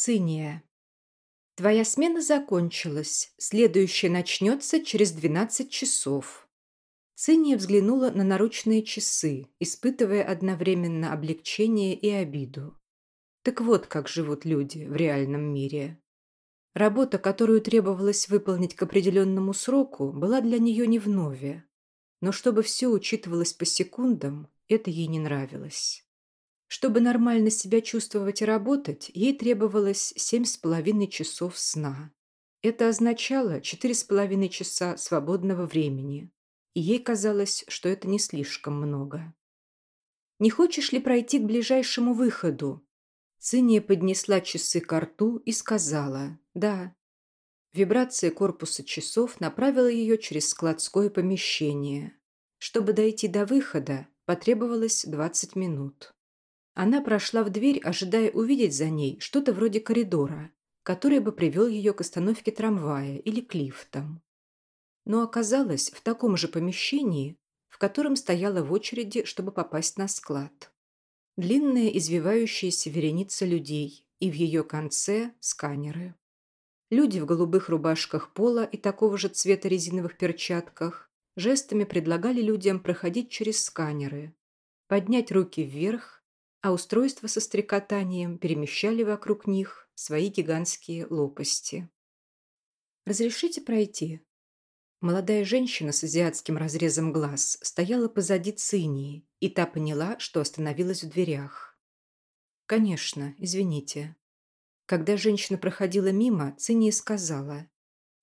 Циния. Твоя смена закончилась. Следующая начнется через 12 часов. Циния взглянула на наручные часы, испытывая одновременно облегчение и обиду. Так вот, как живут люди в реальном мире. Работа, которую требовалось выполнить к определенному сроку, была для нее не вновь. Но чтобы все учитывалось по секундам, это ей не нравилось. Чтобы нормально себя чувствовать и работать, ей требовалось семь с половиной часов сна. Это означало четыре с половиной часа свободного времени, и ей казалось, что это не слишком много. «Не хочешь ли пройти к ближайшему выходу?» Циния поднесла часы к рту и сказала «да». Вибрация корпуса часов направила ее через складское помещение. Чтобы дойти до выхода, потребовалось 20 минут. Она прошла в дверь, ожидая увидеть за ней что-то вроде коридора, который бы привел ее к остановке трамвая или к лифтам. Но оказалась в таком же помещении, в котором стояла в очереди, чтобы попасть на склад. Длинная извивающаяся вереница людей, и в ее конце – сканеры. Люди в голубых рубашках пола и такого же цвета резиновых перчатках жестами предлагали людям проходить через сканеры, поднять руки вверх а устройства со стрекотанием перемещали вокруг них свои гигантские лопасти. «Разрешите пройти?» Молодая женщина с азиатским разрезом глаз стояла позади Цинии, и та поняла, что остановилась в дверях. «Конечно, извините». Когда женщина проходила мимо, Циния сказала,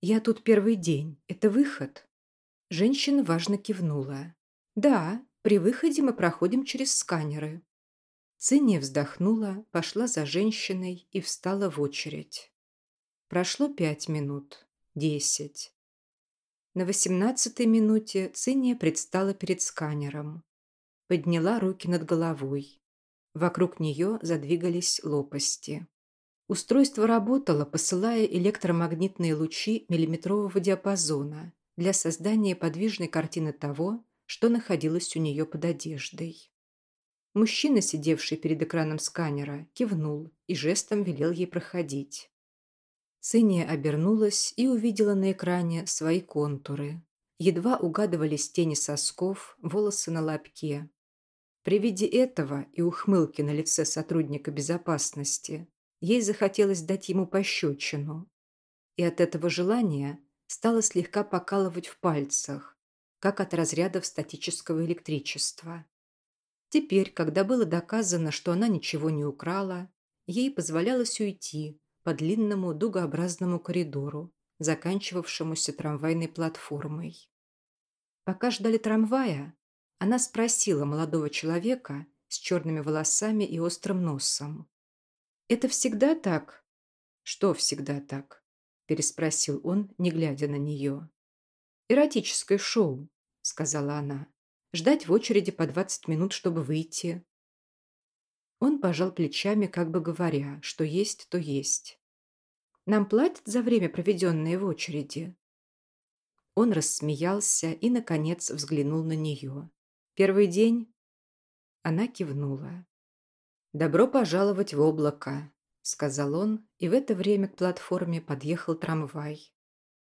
«Я тут первый день. Это выход?» Женщина важно кивнула. «Да, при выходе мы проходим через сканеры». Циния вздохнула, пошла за женщиной и встала в очередь. Прошло пять минут, десять. На восемнадцатой минуте Циния предстала перед сканером. Подняла руки над головой. Вокруг нее задвигались лопасти. Устройство работало, посылая электромагнитные лучи миллиметрового диапазона для создания подвижной картины того, что находилось у нее под одеждой. Мужчина, сидевший перед экраном сканера, кивнул и жестом велел ей проходить. Циния обернулась и увидела на экране свои контуры. Едва угадывались тени сосков, волосы на лобке. При виде этого и ухмылки на лице сотрудника безопасности ей захотелось дать ему пощечину. И от этого желания стало слегка покалывать в пальцах, как от разрядов статического электричества. Теперь, когда было доказано, что она ничего не украла, ей позволялось уйти по длинному дугообразному коридору, заканчивавшемуся трамвайной платформой. Пока ждали трамвая, она спросила молодого человека с черными волосами и острым носом. «Это всегда так?» «Что всегда так?» – переспросил он, не глядя на нее. «Эротическое шоу», – сказала она ждать в очереди по 20 минут, чтобы выйти. Он пожал плечами, как бы говоря, что есть, то есть. Нам платят за время, проведенное в очереди. Он рассмеялся и, наконец, взглянул на нее. «Первый день?» Она кивнула. «Добро пожаловать в облако», — сказал он, и в это время к платформе подъехал трамвай.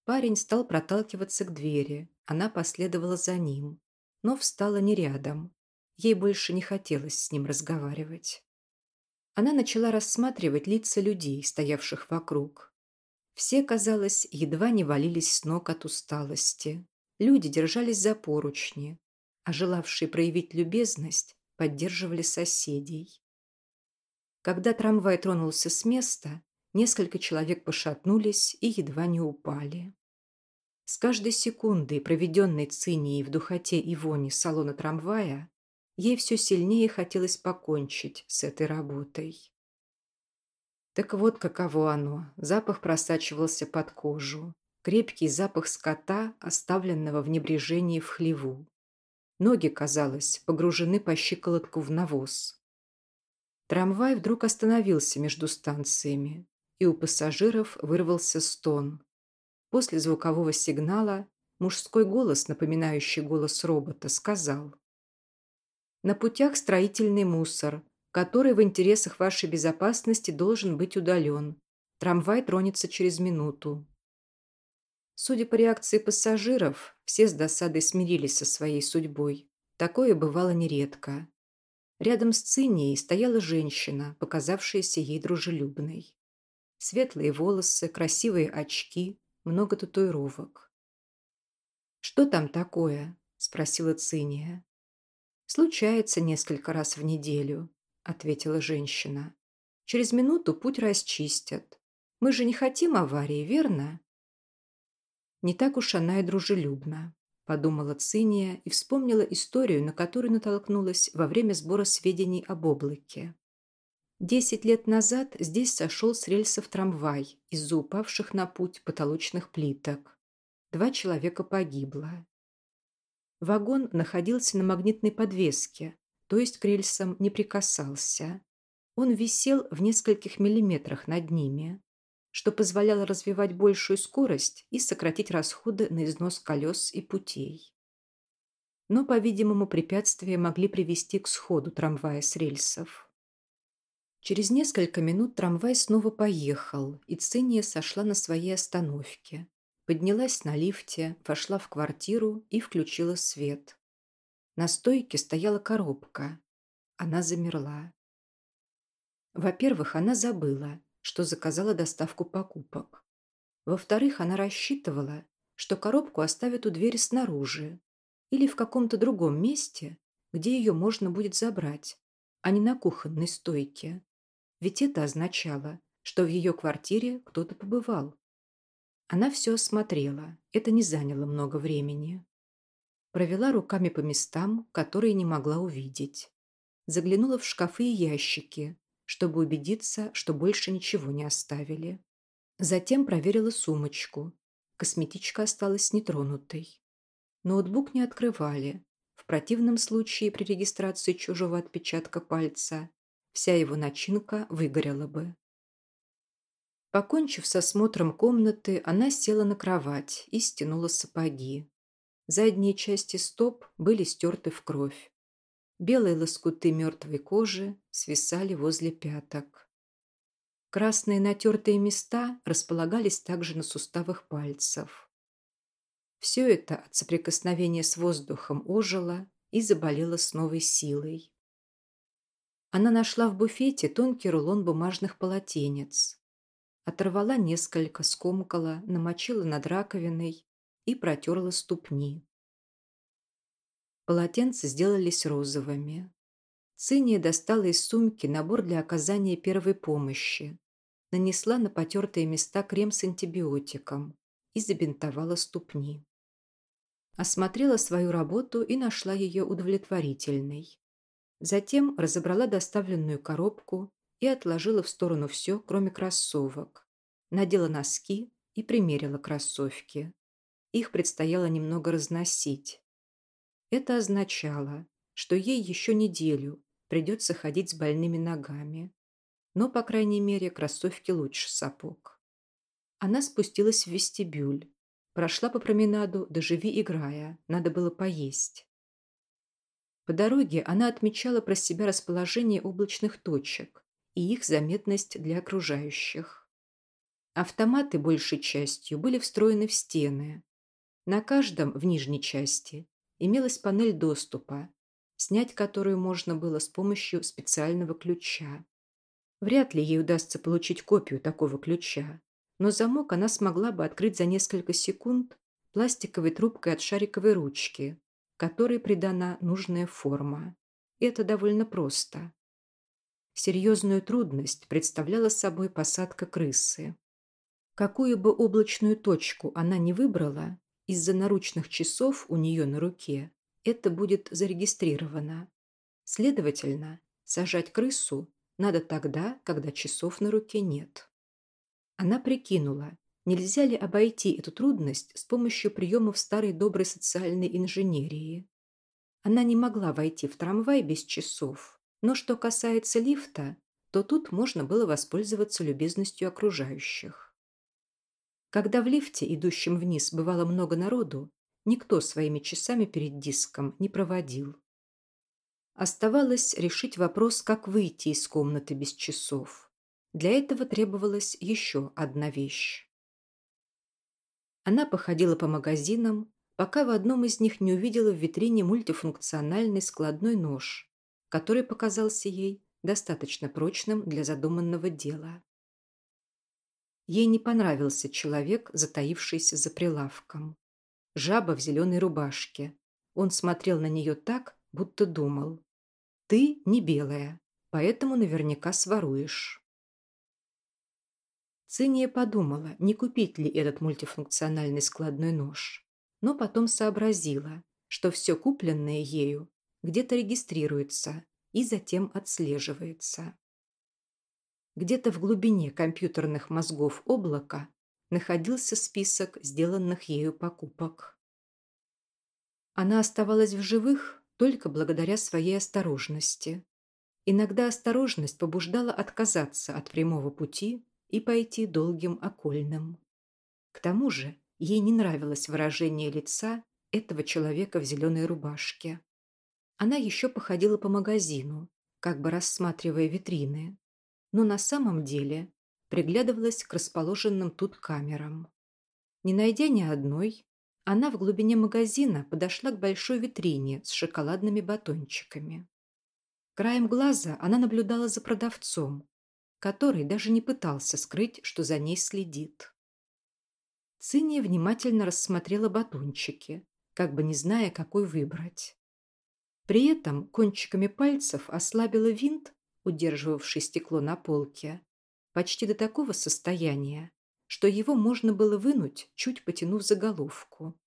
Парень стал проталкиваться к двери, она последовала за ним но встала не рядом. Ей больше не хотелось с ним разговаривать. Она начала рассматривать лица людей, стоявших вокруг. Все, казалось, едва не валились с ног от усталости. Люди держались за поручни, а желавшие проявить любезность поддерживали соседей. Когда трамвай тронулся с места, несколько человек пошатнулись и едва не упали. С каждой секундой, проведенной цинией в духоте и воне салона трамвая, ей все сильнее хотелось покончить с этой работой. Так вот каково оно. Запах просачивался под кожу. Крепкий запах скота, оставленного в небрежении в хлеву. Ноги, казалось, погружены по щиколотку в навоз. Трамвай вдруг остановился между станциями, и у пассажиров вырвался стон, После звукового сигнала мужской голос, напоминающий голос робота, сказал. На путях строительный мусор. который в интересах вашей безопасности должен быть удален. Трамвай тронется через минуту. Судя по реакции пассажиров, все с досадой смирились со своей судьбой. Такое бывало нередко. Рядом с Цинией стояла женщина, показавшаяся ей дружелюбной. Светлые волосы, красивые очки, много татуировок. «Что там такое?» – спросила Циния. «Случается несколько раз в неделю», – ответила женщина. «Через минуту путь расчистят. Мы же не хотим аварии, верно?» Не так уж она и дружелюбна, подумала Циния и вспомнила историю, на которую натолкнулась во время сбора сведений об облаке. Десять лет назад здесь сошел с рельсов трамвай из-за упавших на путь потолочных плиток. Два человека погибло. Вагон находился на магнитной подвеске, то есть к рельсам не прикасался. Он висел в нескольких миллиметрах над ними что позволяло развивать большую скорость и сократить расходы на износ колес и путей. Но, по-видимому, препятствия могли привести к сходу трамвая с рельсов. Через несколько минут трамвай снова поехал, и Циния сошла на своей остановке. Поднялась на лифте, вошла в квартиру и включила свет. На стойке стояла коробка. Она замерла. Во-первых, она забыла, что заказала доставку покупок. Во-вторых, она рассчитывала, что коробку оставят у двери снаружи или в каком-то другом месте, где ее можно будет забрать, а не на кухонной стойке. Ведь это означало, что в ее квартире кто-то побывал. Она все осмотрела, это не заняло много времени. Провела руками по местам, которые не могла увидеть. Заглянула в шкафы и ящики, чтобы убедиться, что больше ничего не оставили. Затем проверила сумочку. Косметичка осталась нетронутой. Ноутбук не открывали. В противном случае при регистрации чужого отпечатка пальца вся его начинка выгорела бы. Покончив с осмотром комнаты, она села на кровать и стянула сапоги. Задние части стоп были стерты в кровь. Белые лоскуты мертвой кожи свисали возле пяток. Красные натертые места располагались также на суставах пальцев. Все это от соприкосновения с воздухом ожило и заболело с новой силой. Она нашла в буфете тонкий рулон бумажных полотенец. Оторвала несколько, скомкала, намочила над раковиной и протерла ступни. Полотенца сделались розовыми. Циния достала из сумки набор для оказания первой помощи, нанесла на потертые места крем с антибиотиком и забинтовала ступни. Осмотрела свою работу и нашла ее удовлетворительной. Затем разобрала доставленную коробку и отложила в сторону все, кроме кроссовок. Надела носки и примерила кроссовки. Их предстояло немного разносить. Это означало, что ей еще неделю придется ходить с больными ногами. Но, по крайней мере, кроссовки лучше сапог. Она спустилась в вестибюль. Прошла по променаду, доживи играя, надо было поесть. По дороге она отмечала про себя расположение облачных точек и их заметность для окружающих. Автоматы большей частью были встроены в стены. На каждом в нижней части имелась панель доступа, снять которую можно было с помощью специального ключа. Вряд ли ей удастся получить копию такого ключа, но замок она смогла бы открыть за несколько секунд пластиковой трубкой от шариковой ручки, которой придана нужная форма. Это довольно просто. Серьезную трудность представляла собой посадка крысы. Какую бы облачную точку она не выбрала, из-за наручных часов у нее на руке это будет зарегистрировано. Следовательно, сажать крысу надо тогда, когда часов на руке нет. Она прикинула, нельзя ли обойти эту трудность с помощью приемов старой доброй социальной инженерии. Она не могла войти в трамвай без часов, но что касается лифта, то тут можно было воспользоваться любезностью окружающих. Когда в лифте, идущем вниз, бывало много народу, никто своими часами перед диском не проводил. Оставалось решить вопрос, как выйти из комнаты без часов. Для этого требовалась еще одна вещь. Она походила по магазинам, пока в одном из них не увидела в витрине мультифункциональный складной нож, который показался ей достаточно прочным для задуманного дела. Ей не понравился человек, затаившийся за прилавком. Жаба в зеленой рубашке. Он смотрел на нее так, будто думал. «Ты не белая, поэтому наверняка своруешь». Циния подумала, не купить ли этот мультифункциональный складной нож но потом сообразила, что все купленное ею где-то регистрируется и затем отслеживается. Где-то в глубине компьютерных мозгов облака находился список сделанных ею покупок. Она оставалась в живых только благодаря своей осторожности. Иногда осторожность побуждала отказаться от прямого пути и пойти долгим окольным. К тому же Ей не нравилось выражение лица этого человека в зеленой рубашке. Она еще походила по магазину, как бы рассматривая витрины, но на самом деле приглядывалась к расположенным тут камерам. Не найдя ни одной, она в глубине магазина подошла к большой витрине с шоколадными батончиками. Краем глаза она наблюдала за продавцом, который даже не пытался скрыть, что за ней следит. Циния внимательно рассмотрела батончики, как бы не зная, какой выбрать. При этом кончиками пальцев ослабила винт, удерживавший стекло на полке, почти до такого состояния, что его можно было вынуть, чуть потянув за головку.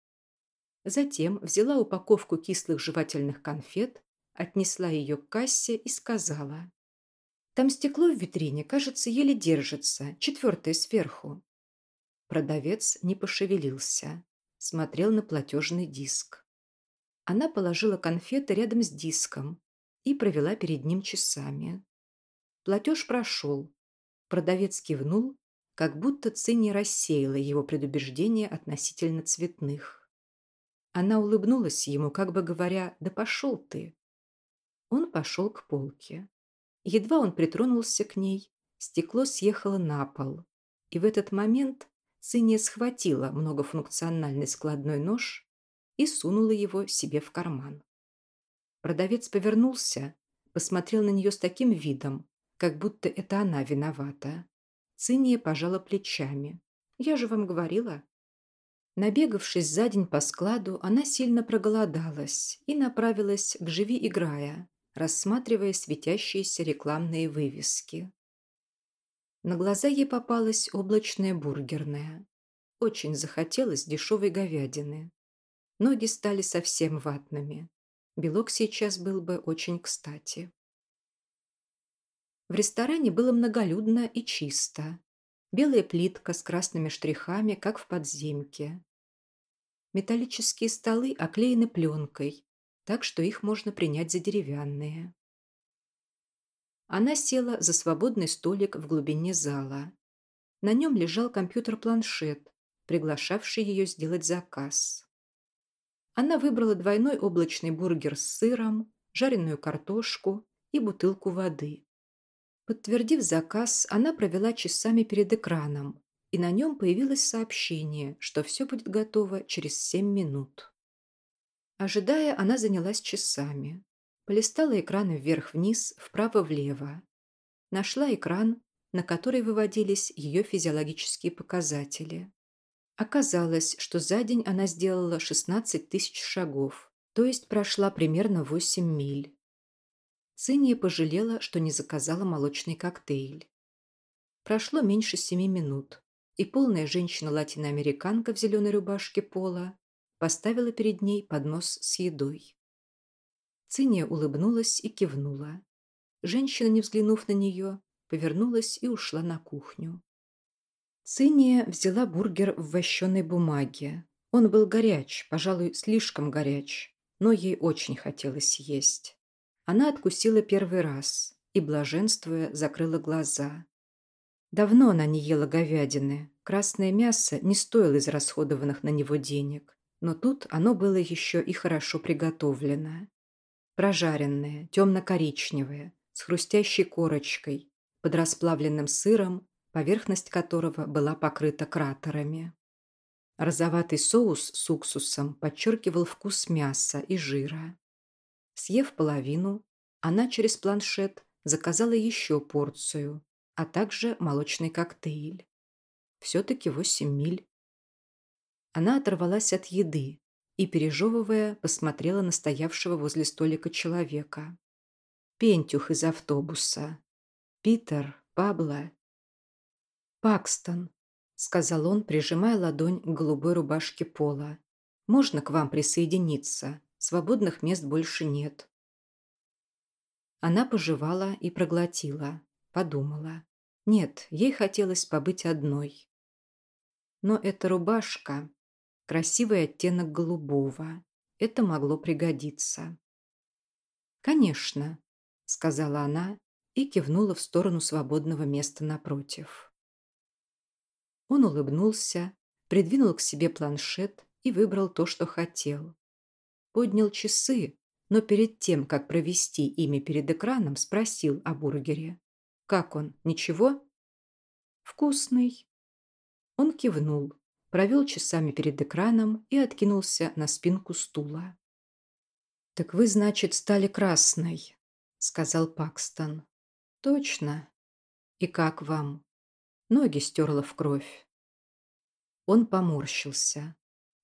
Затем взяла упаковку кислых жевательных конфет, отнесла ее к кассе и сказала. «Там стекло в витрине, кажется, еле держится, четвертое сверху. Продавец не пошевелился, смотрел на платежный диск. Она положила конфеты рядом с диском и провела перед ним часами. Платеж прошел. Продавец кивнул, как будто Цинни рассеяла его предубеждение относительно цветных. Она улыбнулась ему, как бы говоря, «Да пошел ты!» Он пошел к полке. Едва он притронулся к ней, стекло съехало на пол, и в этот момент Циния схватила многофункциональный складной нож и сунула его себе в карман. Продавец повернулся, посмотрел на нее с таким видом, как будто это она виновата. Циния пожала плечами. «Я же вам говорила». Набегавшись за день по складу, она сильно проголодалась и направилась к «Живи играя», рассматривая светящиеся рекламные вывески. На глаза ей попалась облачная бургерная. Очень захотелось дешевой говядины. Ноги стали совсем ватными. Белок сейчас был бы очень кстати. В ресторане было многолюдно и чисто. Белая плитка с красными штрихами, как в подземке. Металлические столы оклеены пленкой, так что их можно принять за деревянные. Она села за свободный столик в глубине зала. На нем лежал компьютер-планшет, приглашавший ее сделать заказ. Она выбрала двойной облачный бургер с сыром, жареную картошку и бутылку воды. Подтвердив заказ, она провела часами перед экраном, и на нем появилось сообщение, что все будет готово через семь минут. Ожидая, она занялась часами. Полистала экраны вверх-вниз, вправо-влево. Нашла экран, на который выводились ее физиологические показатели. Оказалось, что за день она сделала 16 тысяч шагов, то есть прошла примерно 8 миль. Циния пожалела, что не заказала молочный коктейль. Прошло меньше семи минут, и полная женщина-латиноамериканка в зеленой рубашке пола поставила перед ней поднос с едой. Циния улыбнулась и кивнула. Женщина, не взглянув на нее, повернулась и ушла на кухню. Циния взяла бургер в вощеной бумаге. Он был горяч, пожалуй, слишком горяч, но ей очень хотелось есть. Она откусила первый раз и, блаженствуя, закрыла глаза. Давно она не ела говядины. Красное мясо не стоило израсходованных на него денег, но тут оно было еще и хорошо приготовлено. Прожаренное, темно-коричневое, с хрустящей корочкой, под расплавленным сыром, поверхность которого была покрыта кратерами. Розоватый соус с уксусом подчеркивал вкус мяса и жира. Съев половину, она через планшет заказала еще порцию, а также молочный коктейль. Все-таки восемь миль. Она оторвалась от еды и, пережевывая, посмотрела на стоявшего возле столика человека. Пентюх из автобуса. Питер, Пабло. «Пакстон», — сказал он, прижимая ладонь к голубой рубашке пола. «Можно к вам присоединиться? Свободных мест больше нет». Она пожевала и проглотила, подумала. Нет, ей хотелось побыть одной. Но эта рубашка, красивый оттенок голубого, это могло пригодиться. «Конечно», — сказала она и кивнула в сторону свободного места напротив. Он улыбнулся, придвинул к себе планшет и выбрал то, что хотел. Поднял часы, но перед тем, как провести ими перед экраном, спросил о бургере. «Как он? Ничего?» «Вкусный», он кивнул, провел часами перед экраном и откинулся на спинку стула. «Так вы, значит, стали красной», — сказал Пакстон. «Точно. И как вам?» Ноги стерла в кровь. Он поморщился.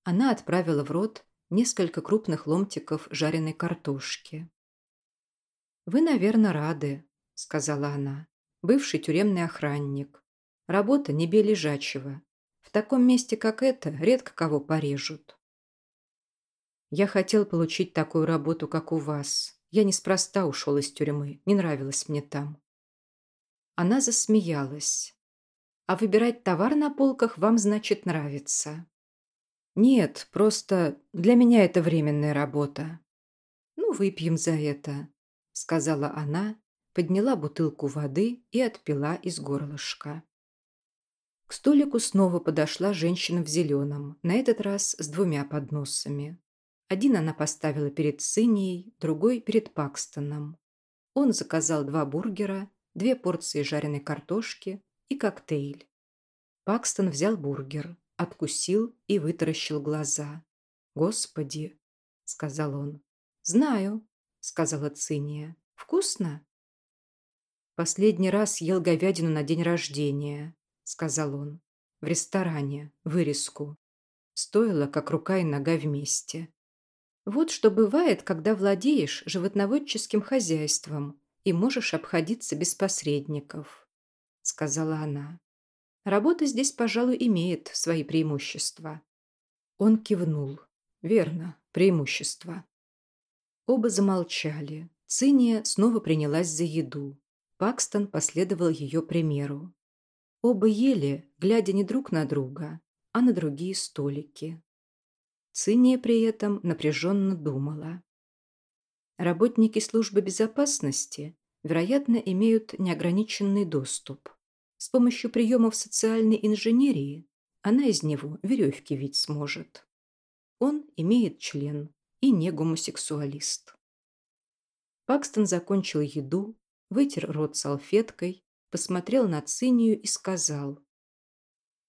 Она отправила в рот несколько крупных ломтиков жареной картошки. «Вы, наверное, рады», — сказала она. «Бывший тюремный охранник. Работа не бей лежачего. В таком месте, как это, редко кого порежут. Я хотел получить такую работу, как у вас. Я неспроста ушел из тюрьмы. Не нравилось мне там. Она засмеялась. А выбирать товар на полках вам, значит, нравится. Нет, просто для меня это временная работа. Ну, выпьем за это, сказала она, подняла бутылку воды и отпила из горлышка. К столику снова подошла женщина в зеленом, на этот раз с двумя подносами. Один она поставила перед Синей, другой перед Пакстоном. Он заказал два бургера, две порции жареной картошки и коктейль. Пакстон взял бургер, откусил и вытаращил глаза. «Господи!» — сказал он. «Знаю», — сказала Циния. «Вкусно?» Последний раз ел говядину на день рождения сказал он. В ресторане, вырезку. Стоило, как рука и нога вместе. Вот что бывает, когда владеешь животноводческим хозяйством и можешь обходиться без посредников, сказала она. Работа здесь, пожалуй, имеет свои преимущества. Он кивнул. Верно, преимущества. Оба замолчали. Циния снова принялась за еду. Пакстон последовал ее примеру. Оба ели, глядя не друг на друга, а на другие столики. Циния при этом напряженно думала. Работники службы безопасности, вероятно, имеют неограниченный доступ. С помощью приемов социальной инженерии она из него веревки вить сможет. Он имеет член и не гомосексуалист. Пакстон закончил еду, вытер рот салфеткой посмотрел на Цинию и сказал.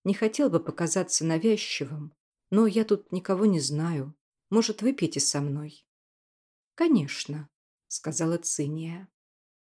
«Не хотел бы показаться навязчивым, но я тут никого не знаю. Может, выпьете со мной?» «Конечно», — сказала Циния.